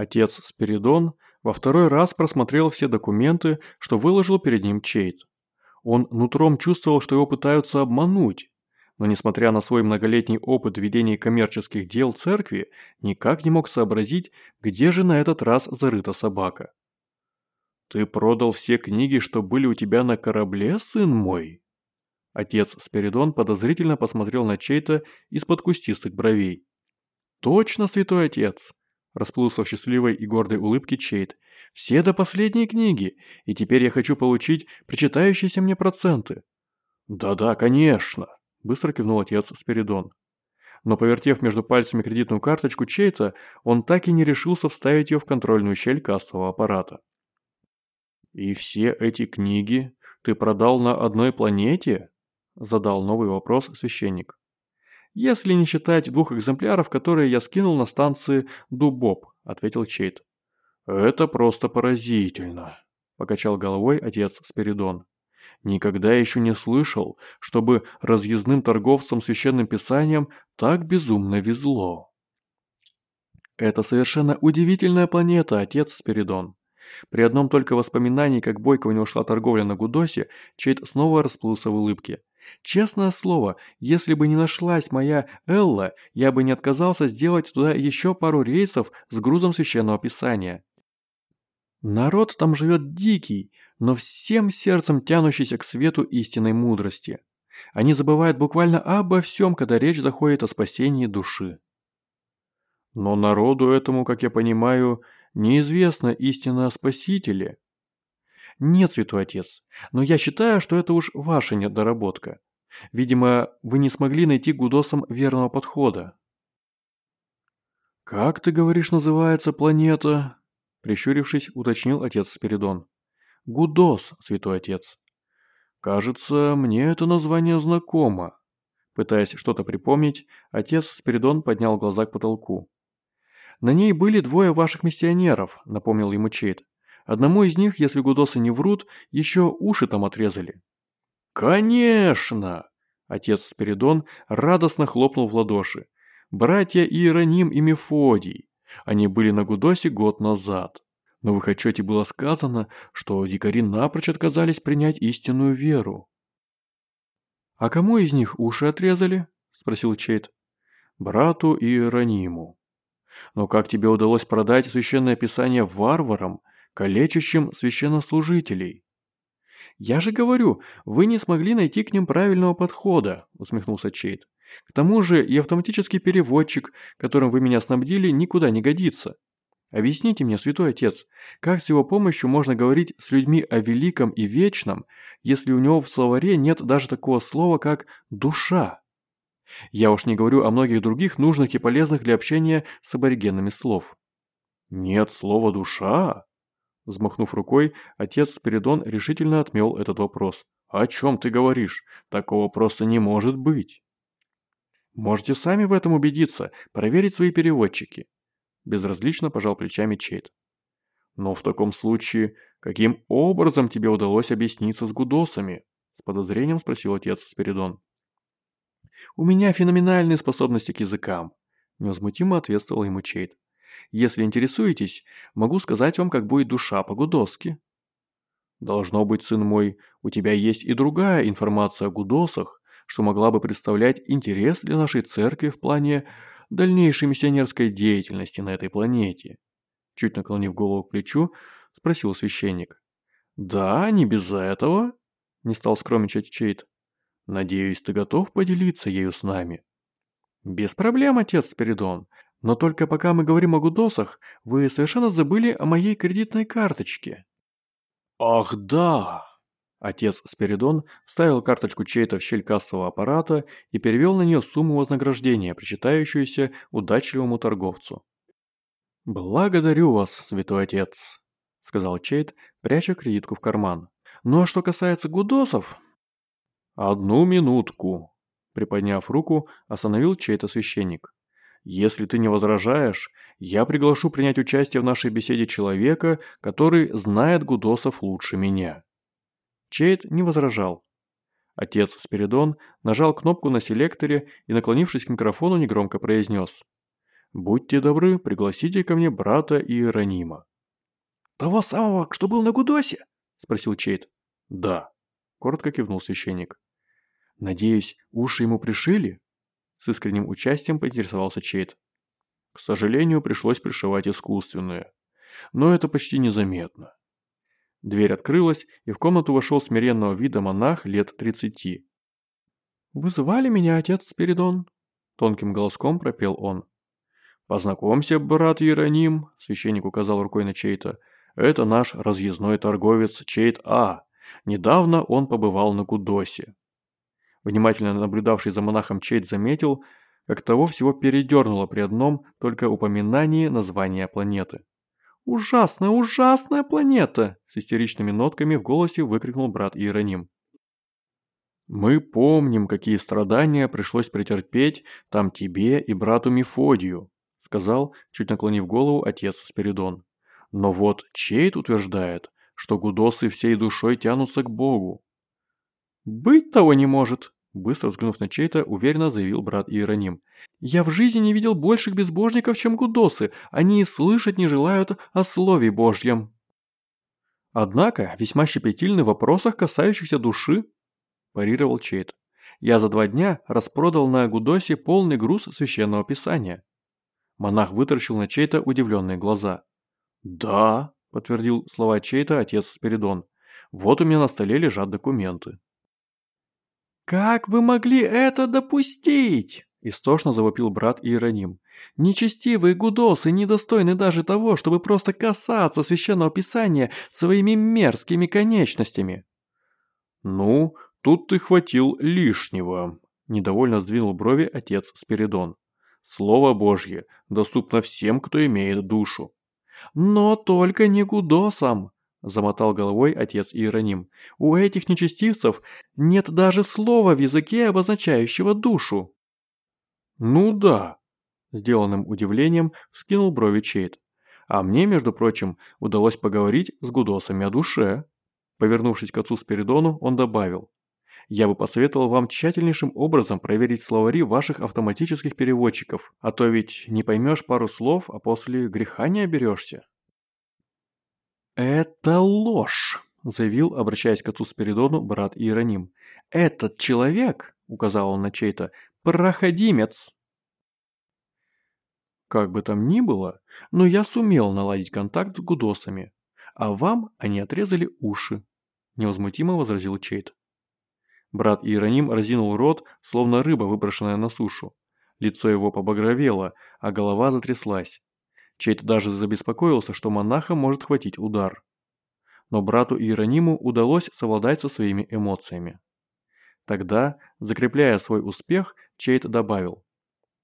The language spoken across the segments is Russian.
Отец Спиридон во второй раз просмотрел все документы, что выложил перед ним Чейт. Он нутром чувствовал, что его пытаются обмануть, но несмотря на свой многолетний опыт ведения коммерческих дел церкви, никак не мог сообразить, где же на этот раз зарыта собака. «Ты продал все книги, что были у тебя на корабле, сын мой?» Отец Спиридон подозрительно посмотрел на чей-то из-под кустистых бровей. «Точно, святой отец!» Расплылся в счастливой и гордой улыбке Чейт. «Все до последней книги, и теперь я хочу получить причитающиеся мне проценты». «Да-да, конечно!» Быстро кивнул отец Спиридон. Но повертев между пальцами кредитную карточку Чейта, он так и не решился вставить ее в контрольную щель кассового аппарата. «И все эти книги ты продал на одной планете?» Задал новый вопрос священник. «Если не считать двух экземпляров, которые я скинул на станции Дубоб», ответил Чейт. «Это просто поразительно», покачал головой отец Спиридон. Никогда еще не слышал, чтобы разъездным торговцам священным писанием так безумно везло. Это совершенно удивительная планета, отец Спиридон. При одном только воспоминании, как бойко у него шла торговля на Гудосе, Чейт снова расплылся в улыбке. Честное слово, если бы не нашлась моя Элла, я бы не отказался сделать туда еще пару рейсов с грузом священного писания. Народ там живет дикий, но всем сердцем тянущийся к свету истинной мудрости. Они забывают буквально обо всем, когда речь заходит о спасении души. Но народу этому, как я понимаю, неизвестна истина о Спасителе. Нет, Святой Отец, но я считаю, что это уж ваша недоработка. Видимо, вы не смогли найти гудосам верного подхода. «Как, ты говоришь, называется планета?» Прищурившись, уточнил отец Спиридон. «Гудос, Святой Отец». «Кажется, мне это название знакомо». Пытаясь что-то припомнить, отец Спиридон поднял глаза к потолку. «На ней были двое ваших миссионеров», — напомнил ему Чейд. «Одному из них, если гудосы не врут, еще уши там отрезали». «Конечно!» Отец Спиридон радостно хлопнул в ладоши. «Братья Иероним и Мефодий. Они были на Гудосе год назад. Но в их отчете было сказано, что дикари напрочь отказались принять истинную веру». «А кому из них уши отрезали?» – спросил Чейд. «Брату Иерониму». Но как тебе удалось продать священное писание варварам, калечащим священнослужителей? Я же говорю, вы не смогли найти к ним правильного подхода, усмехнулся Чейд. К тому же и автоматический переводчик, которым вы меня снабдили, никуда не годится. Объясните мне, святой отец, как с его помощью можно говорить с людьми о великом и вечном, если у него в словаре нет даже такого слова, как «душа»? Я уж не говорю о многих других нужных и полезных для общения с аборигенами слов. «Нет слова «душа»?» Взмахнув рукой, отец Спиридон решительно отмел этот вопрос. «О чем ты говоришь? Такого просто не может быть!» «Можете сами в этом убедиться, проверить свои переводчики», безразлично пожал плечами Чейт. «Но в таком случае, каким образом тебе удалось объясниться с гудосами?» с подозрением спросил отец Спиридон. «У меня феноменальные способности к языкам», – невозмутимо ответствовал ему Чейд. «Если интересуетесь, могу сказать вам, как будет душа по-гудоски». «Должно быть, сын мой, у тебя есть и другая информация о гудосах, что могла бы представлять интерес для нашей церкви в плане дальнейшей миссионерской деятельности на этой планете». Чуть наклонив голову к плечу, спросил священник. «Да, не без этого», – не стал скромничать Чейд. Надеюсь, ты готов поделиться ею с нами?» «Без проблем, отец Спиридон. Но только пока мы говорим о гудосах, вы совершенно забыли о моей кредитной карточке». «Ах, да!» Отец Спиридон вставил карточку чей-то в щель кассового аппарата и перевел на нее сумму вознаграждения, причитающуюся удачливому торговцу. «Благодарю вас, святой отец», — сказал Чейт, пряча кредитку в карман. «Ну а что касается гудосов, «Одну минутку», – приподняв руку, остановил чей-то священник. «Если ты не возражаешь, я приглашу принять участие в нашей беседе человека, который знает гудосов лучше меня». Чейт не возражал. Отец Спиридон нажал кнопку на селекторе и, наклонившись к микрофону, негромко произнес. Будьте добры, пригласите ко мне брата Иеронима». «Того самого, что был на Гудосе?» – спросил Чейт. «Да», – коротко кивнул священник. «Надеюсь, уши ему пришили?» С искренним участием поинтересовался Чейт. «К сожалению, пришлось пришивать искусственные. Но это почти незаметно». Дверь открылась, и в комнату вошел смиренного вида монах лет тридцати. «Вы звали меня, отец Спиридон?» Тонким голоском пропел он. «Познакомься, брат Иероним», – священник указал рукой на Чейта. «Это наш разъездной торговец Чейт А. Недавно он побывал на Кудосе». Внимательно наблюдавший за монахом Чейт заметил, как того всего передернуло при одном только упоминании названия планеты. «Ужасная, ужасная планета!» – с истеричными нотками в голосе выкрикнул брат Иероним. «Мы помним, какие страдания пришлось претерпеть там тебе и брату Мефодию», – сказал, чуть наклонив голову, отец Спиридон. «Но вот Чейт утверждает, что гудосы всей душой тянутся к Богу. «Быть того не может!» Быстро взглянув на чей-то, уверенно заявил брат Иероним. «Я в жизни не видел больших безбожников, чем гудосы. Они и слышать не желают о Слове Божьем». «Однако весьма щепетильны в вопросах, касающихся души», – парировал Чейт. «Я за два дня распродал на Гудосе полный груз священного писания». Монах вытаращил на чей-то удивленные глаза. «Да», – подтвердил слова чей-то отец Спиридон. «Вот у меня на столе лежат документы». «Как вы могли это допустить?» – истошно завопил брат Иероним. «Нечестивые гудосы недостойны даже того, чтобы просто касаться священного писания своими мерзкими конечностями». «Ну, тут ты хватил лишнего», – недовольно сдвинул брови отец Спиридон. «Слово Божье доступно всем, кто имеет душу». «Но только не гудосам», Замотал головой отец Иероним. У этих нечестивцев нет даже слова в языке, обозначающего душу. Ну да, сделанным удивлением вскинул брови Чейт. А мне, между прочим, удалось поговорить с гудосами о душе. Повернувшись к отцу Спиридону, он добавил. Я бы посоветовал вам тщательнейшим образом проверить словари ваших автоматических переводчиков, а то ведь не поймешь пару слов, а после греха не оберешься. «Это ложь», – заявил, обращаясь к отцу Спиридону, брат Иероним. «Этот человек», – указал он на чей-то, – «проходимец». «Как бы там ни было, но я сумел наладить контакт с гудосами, а вам они отрезали уши», – невозмутимо возразил Чейт. Брат Иероним разинул рот, словно рыба, выброшенная на сушу. Лицо его побагровело, а голова затряслась. Чейт даже забеспокоился, что монаха может хватить удар. Но брату Иерониму удалось совладать со своими эмоциями. Тогда, закрепляя свой успех, Чейт добавил.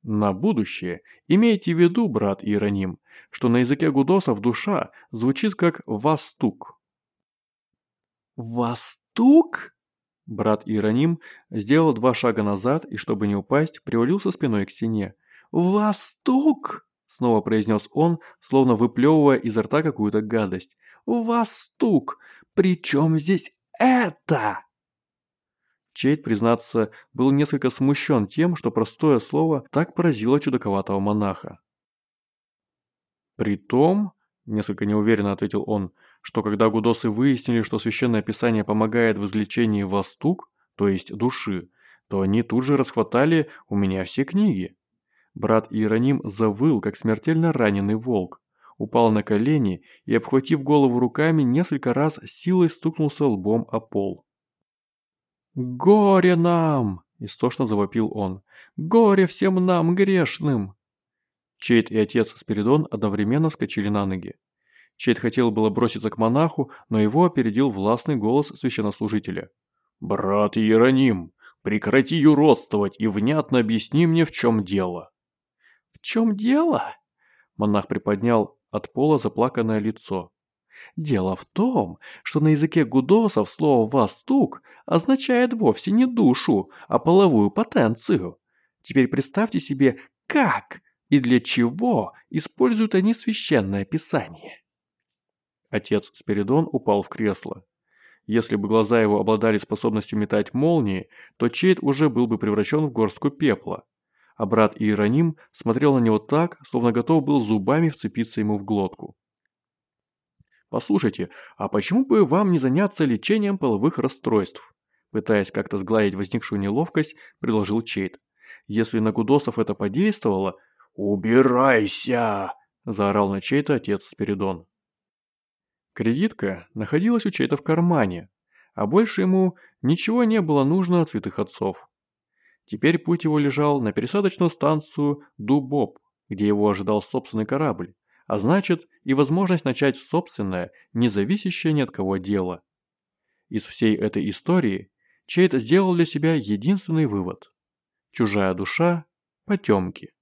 На будущее имейте в виду, брат Иероним, что на языке гудосов душа звучит как «вастук». «Вастук?» Брат Иероним сделал два шага назад и, чтобы не упасть, привалился спиной к стене. «Восток!» Снова произнес он, словно выплевывая изо рта какую-то гадость. «У вас стук! Причем здесь это?» Чейд, признаться, был несколько смущен тем, что простое слово так поразило чудаковатого монаха. «Притом», – несколько неуверенно ответил он, – что когда гудосы выяснили, что Священное Писание помогает в излечении востук, то есть души, то они тут же расхватали у меня все книги. Брат Иероним завыл, как смертельно раненый волк. Упал на колени и, обхватив голову руками, несколько раз силой стукнулся лбом о пол. «Горе нам!» – истошно завопил он. «Горе всем нам, грешным!» Чейт и отец Спиридон одновременно вскочили на ноги. Чейт хотел было броситься к монаху, но его опередил властный голос священнослужителя. «Брат Иероним, прекрати юродствовать и внятно объясни мне, в чем дело!» «В чем дело?» Монах приподнял от пола заплаканное лицо. «Дело в том, что на языке гудосов слово «востук» означает вовсе не душу, а половую потенцию. Теперь представьте себе, как и для чего используют они священное писание». Отец Спиридон упал в кресло. Если бы глаза его обладали способностью метать молнии, то Чейд уже был бы превращен в горстку пепла. А брат Иероним смотрел на него так, словно готов был зубами вцепиться ему в глотку. «Послушайте, а почему бы вам не заняться лечением половых расстройств?» Пытаясь как-то сгладить возникшую неловкость, предложил Чейт. «Если на Гудосов это подействовало...» «Убирайся!» – заорал на Чейта отец Спиридон. Кредитка находилась у Чейта в кармане, а больше ему ничего не было нужно от святых отцов. Теперь путь его лежал на пересадочную станцию Дубоп, где его ожидал собственный корабль, а значит и возможность начать собственное, не зависящее ни от кого дело. Из всей этой истории Чейт сделал для себя единственный вывод. Чужая душа – потемки.